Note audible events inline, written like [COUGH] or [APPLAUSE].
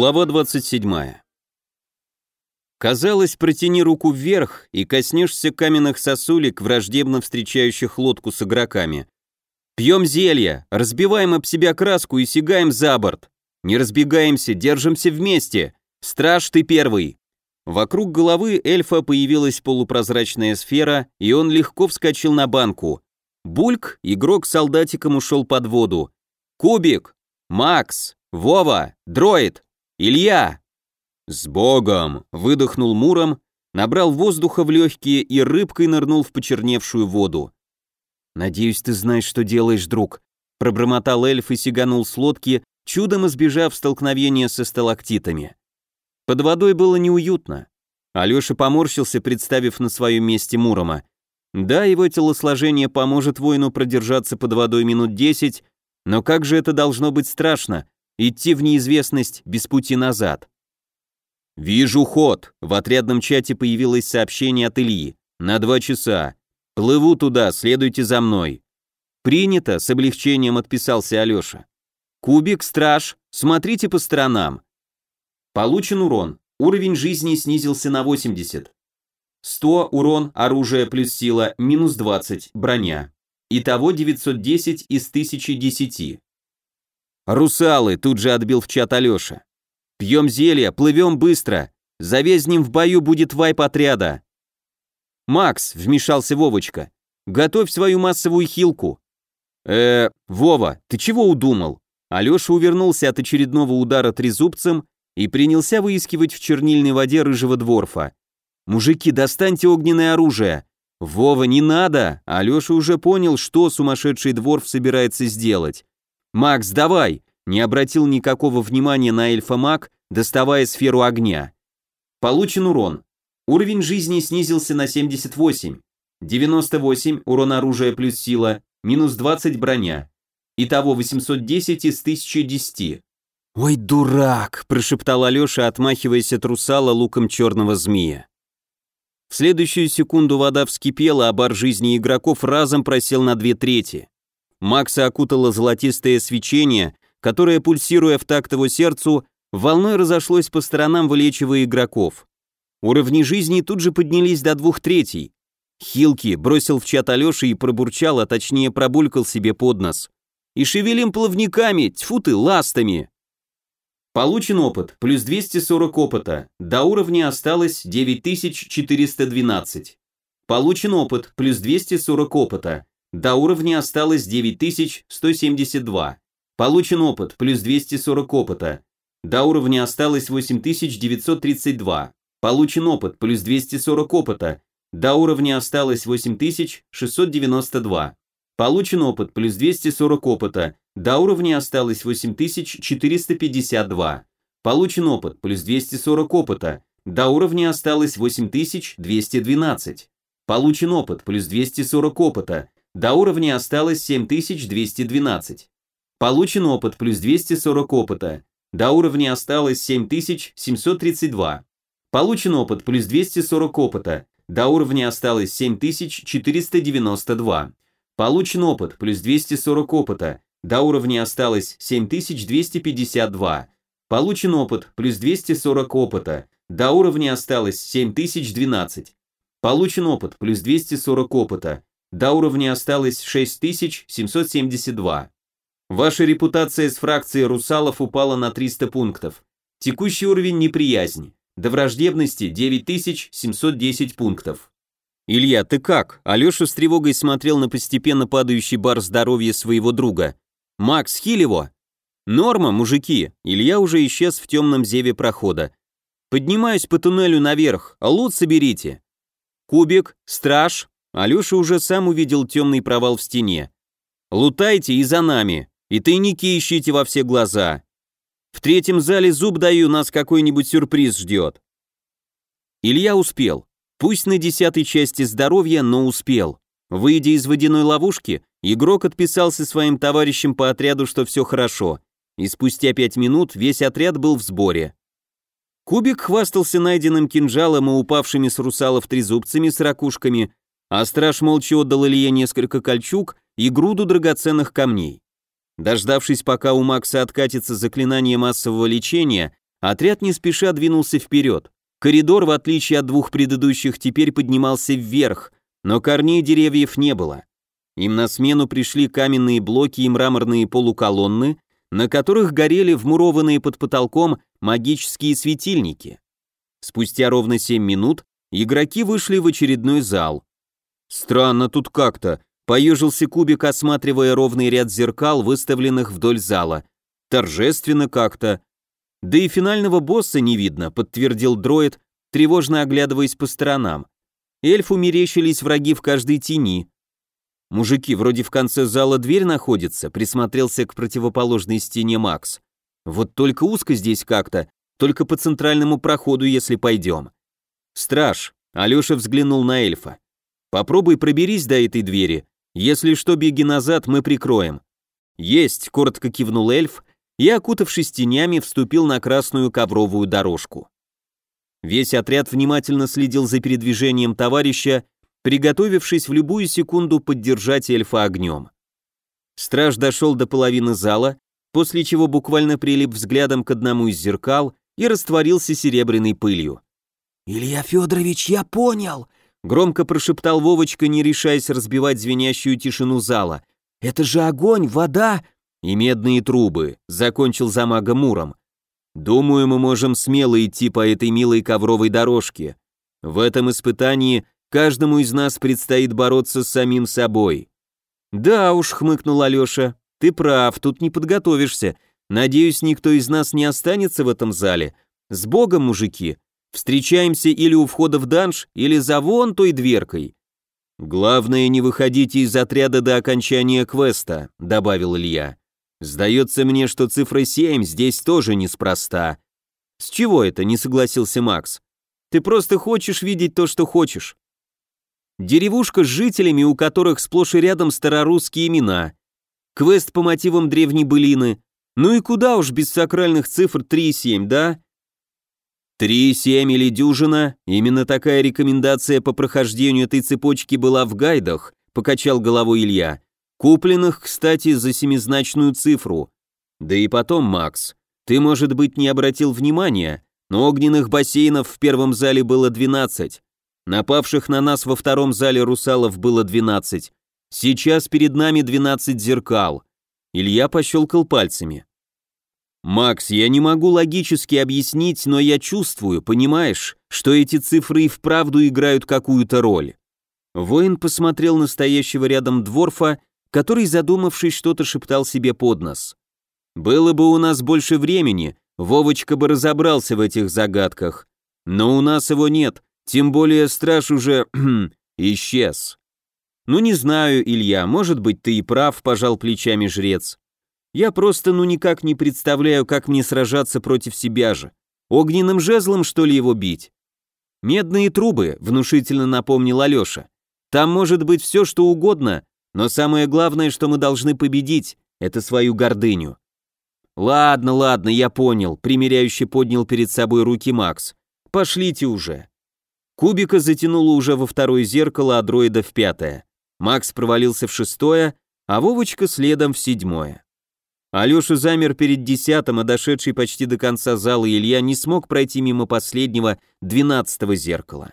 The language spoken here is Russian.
Глава 27. Казалось, протяни руку вверх и коснешься каменных сосулек, враждебно встречающих лодку с игроками. Пьем зелье, разбиваем об себя краску и сигаем за борт. Не разбегаемся, держимся вместе. Страж ты первый. Вокруг головы эльфа появилась полупрозрачная сфера, и он легко вскочил на банку. Бульк, игрок солдатиком ушел под воду. Кубик, Макс, Вова, Дроид, Илья!» «С Богом!» — выдохнул Муром, набрал воздуха в легкие и рыбкой нырнул в почерневшую воду. «Надеюсь, ты знаешь, что делаешь, друг», — пробормотал эльф и сиганул с лодки, чудом избежав столкновения со сталактитами. Под водой было неуютно. Алёша поморщился, представив на своем месте Мурома. Да, его телосложение поможет воину продержаться под водой минут десять, но как же это должно быть страшно, Идти в неизвестность без пути назад. «Вижу ход», — в отрядном чате появилось сообщение от Ильи. «На два часа. Плыву туда, следуйте за мной». «Принято», — с облегчением отписался Алёша. «Кубик, страж, смотрите по сторонам». Получен урон. Уровень жизни снизился на 80. 100 урон, оружие плюс сила, минус 20, броня. Итого 910 из 1010. «Русалы!» — тут же отбил в чат Алёша. «Пьем зелье, плывем быстро. Завезнем в бою будет вайп отряда». «Макс!» — вмешался Вовочка. «Готовь свою массовую хилку». «Э, Вова, ты чего удумал?» Алёша увернулся от очередного удара трезубцем и принялся выискивать в чернильной воде рыжего дворфа. «Мужики, достаньте огненное оружие!» «Вова, не надо!» Алёша уже понял, что сумасшедший дворф собирается сделать. «Макс, давай!» Не обратил никакого внимания на эльфа Мак, доставая сферу огня. Получен урон. Уровень жизни снизился на 78. 98 урон оружия плюс сила, минус 20 броня. Итого 810 из 1010. «Ой, дурак!» – прошептал Алеша, отмахиваясь от русала луком черного змея. В следующую секунду вода вскипела, а бар жизни игроков разом просел на две трети. Макса окутало золотистое свечение, которое, пульсируя в такт его сердцу, волной разошлось по сторонам, вылечивая игроков. Уровни жизни тут же поднялись до двух третей. Хилки бросил в чат Алёши и пробурчал, а точнее пробулькал себе под нос. «И шевелим плавниками, тьфу ты, ластами!» Получен опыт, плюс 240 опыта, до уровня осталось 9412. Получен опыт, плюс 240 опыта, до уровня осталось 9172. Получен опыт, плюс 240 опыта. До уровня осталось 8932. Получен опыт, плюс 240 опыта. До уровня осталось 8692. Получен опыт, плюс 240 опыта. До уровня осталось 8452. Получен опыт, плюс 240 опыта. До уровня осталось 8212. Получен опыт, плюс 240 опыта. До уровня осталось 7212. Получен опыт плюс 240 опыта. До уровня осталось 7732. Получен опыт плюс 240 опыта. До уровня осталось 7492. Получен опыт плюс 240 опыта. До уровня осталось 7252. Получен опыт плюс 240 опыта. До уровня осталось 7012. Получен опыт плюс 240 опыта. До уровня осталось 6772. Ваша репутация с фракцией русалов упала на 300 пунктов. Текущий уровень неприязни. До враждебности 9710 пунктов. Илья, ты как? Алеша с тревогой смотрел на постепенно падающий бар здоровья своего друга. Макс, хиль его. Норма, мужики. Илья уже исчез в темном зеве прохода. Поднимаюсь по туннелю наверх, лут соберите. Кубик, страж, Алеша уже сам увидел темный провал в стене. «Лутайте и за нами, и тайники ищите во все глаза. В третьем зале зуб даю, нас какой-нибудь сюрприз ждет». Илья успел. Пусть на десятой части здоровья, но успел. Выйдя из водяной ловушки, игрок отписался своим товарищам по отряду, что все хорошо, и спустя пять минут весь отряд был в сборе. Кубик хвастался найденным кинжалом и упавшими с русалов трезубцами с ракушками, а страж молча отдал Илье несколько кольчуг и груду драгоценных камней. Дождавшись, пока у Макса откатится заклинание массового лечения, Отряд не спеша двинулся вперед. Коридор, в отличие от двух предыдущих, теперь поднимался вверх, но корней деревьев не было. Им на смену пришли каменные блоки и мраморные полуколонны, на которых горели вмурованные под потолком магические светильники. Спустя ровно 7 минут игроки вышли в очередной зал. Странно тут как-то, поежился кубик, осматривая ровный ряд зеркал, выставленных вдоль зала. Торжественно как-то. Да и финального босса не видно, подтвердил дроид, тревожно оглядываясь по сторонам. Эльфу мерещились враги в каждой тени. Мужики, вроде в конце зала дверь находится, присмотрелся к противоположной стене Макс. Вот только узко здесь как-то, только по центральному проходу, если пойдем. Страж, Алеша взглянул на эльфа. Попробуй проберись до этой двери. Если что, беги назад, мы прикроем. Есть, коротко кивнул эльф и, окутавшись тенями, вступил на красную ковровую дорожку. Весь отряд внимательно следил за передвижением товарища, приготовившись в любую секунду поддержать эльфа огнем. Страж дошел до половины зала, после чего буквально прилип взглядом к одному из зеркал и растворился серебряной пылью. «Илья Федорович, я понял!» Громко прошептал Вовочка, не решаясь разбивать звенящую тишину зала. «Это же огонь, вода и медные трубы», — закончил за мага Муром. «Думаю, мы можем смело идти по этой милой ковровой дорожке. В этом испытании каждому из нас предстоит бороться с самим собой». «Да уж», — хмыкнул Алёша, — «ты прав, тут не подготовишься. Надеюсь, никто из нас не останется в этом зале. С Богом, мужики!» Встречаемся или у входа в данж, или за вон той дверкой. Главное, не выходите из отряда до окончания квеста, добавил Илья. Сдается мне, что цифра 7 здесь тоже неспроста. С чего это, не согласился Макс. Ты просто хочешь видеть то, что хочешь. Деревушка с жителями, у которых сплошь и рядом старорусские имена. Квест по мотивам древней былины. Ну и куда уж без сакральных цифр 3 и 7, да? Три, семь или дюжина, именно такая рекомендация по прохождению этой цепочки была в гайдах, покачал головой Илья. Купленных, кстати, за семизначную цифру. Да и потом, Макс, ты, может быть, не обратил внимания, но огненных бассейнов в первом зале было 12. Напавших на нас во втором зале русалов было 12. Сейчас перед нами 12 зеркал. Илья пощелкал пальцами. «Макс, я не могу логически объяснить, но я чувствую, понимаешь, что эти цифры и вправду играют какую-то роль». Воин посмотрел на стоящего рядом дворфа, который, задумавшись, что-то шептал себе под нос. «Было бы у нас больше времени, Вовочка бы разобрался в этих загадках. Но у нас его нет, тем более страж уже [CLEARS THROAT] исчез». «Ну не знаю, Илья, может быть, ты и прав», — пожал плечами жрец. Я просто ну никак не представляю, как мне сражаться против себя же. Огненным жезлом, что ли, его бить? Медные трубы, внушительно напомнил Алёша. Там может быть все, что угодно, но самое главное, что мы должны победить, это свою гордыню. Ладно, ладно, я понял, примиряюще поднял перед собой руки Макс. Пошлите уже. Кубика затянуло уже во второе зеркало, а дроида в пятое. Макс провалился в шестое, а Вовочка следом в седьмое. Алеша замер перед десятым, а дошедший почти до конца зала Илья не смог пройти мимо последнего, двенадцатого зеркала.